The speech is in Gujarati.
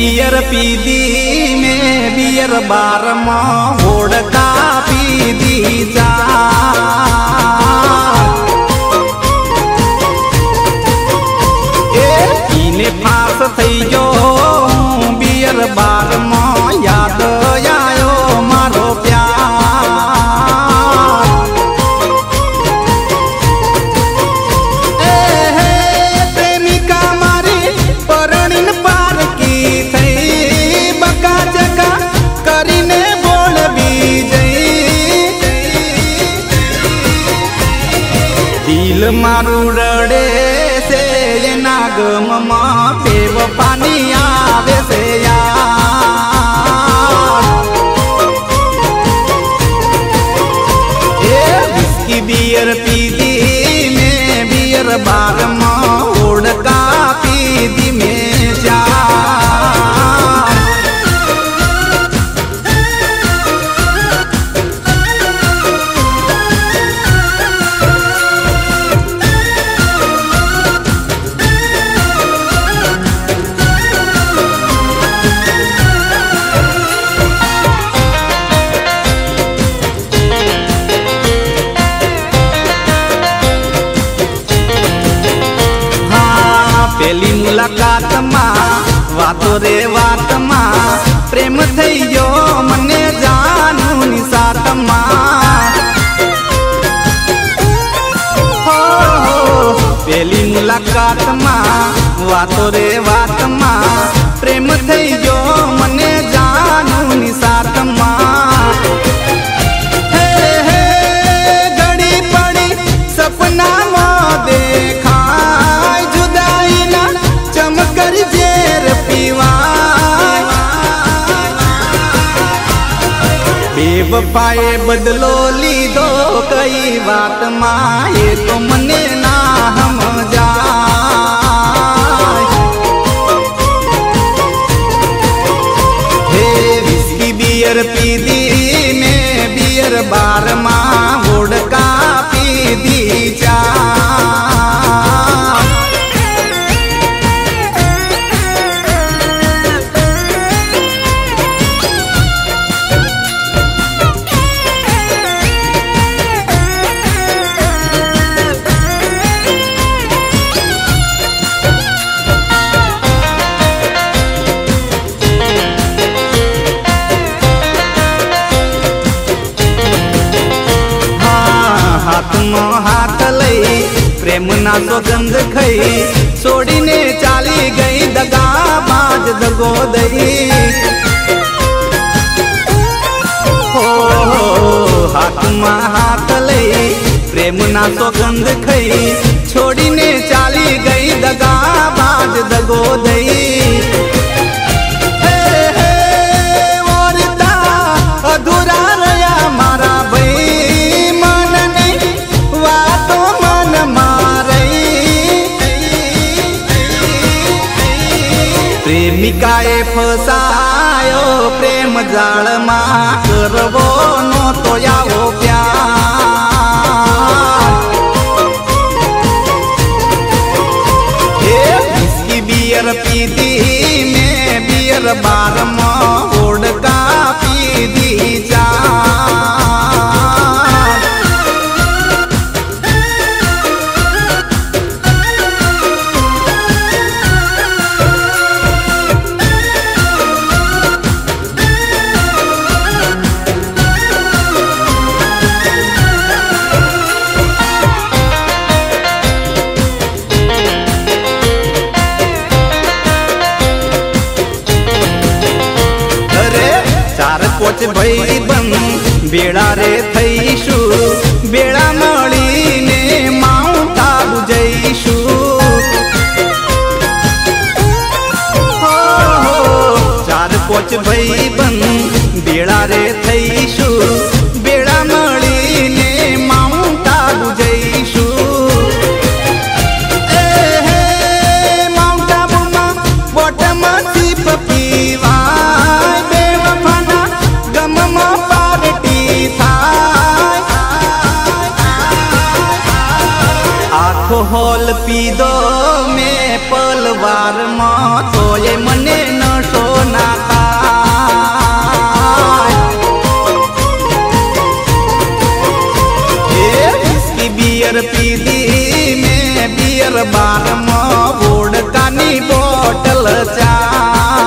પિયર પીધી મેં પિયર બારમાં હોડકા પીધી જા દિલ મારું રડે છે એના ગમમાં પેવ પાણી આવે છે યાર. બિયર પીધી મેં બિયર બારમાં. મુલાકાતમાં, વાતો રે વાતમાં, પ્રેમ થઈ ગયો મને જાનું ની પેલી મુલાકાતમાં, વાતો રે વાતમાં, પ્રેમ થઈ ગયો મને જાનું ની બેવફાએ બદલો લીધો, કઈ વાતમાં એ તો મને ના સમજા હે વિસ્કી બિયર પીધી, મેં બિયર બારમાં ना सुगंध खई। सोड़ी ने चाली गई, दगा बाज दगो दई। हो हाथ मा हाथ ले प्रेम ना सुगंध खई। छोड़ी ने चाली गई, दगा પ્રેમિકાએ ફસાયો પ્રેમ જાળમાં કરવો નહોતો આવો પ્યાર પીધી મેં બિયર બારમાં પોચ ભાઈ બંધ બેડા રે થઈશું. બેડા મળીને માઉન્ટ આબુ હો, ચાર પોચ ભાઈ બંધ પલવારમાં તોય મને નશો નાતા બિયર પીધી મેં બિયર બારમાં વોડકાની બોટલ ચા.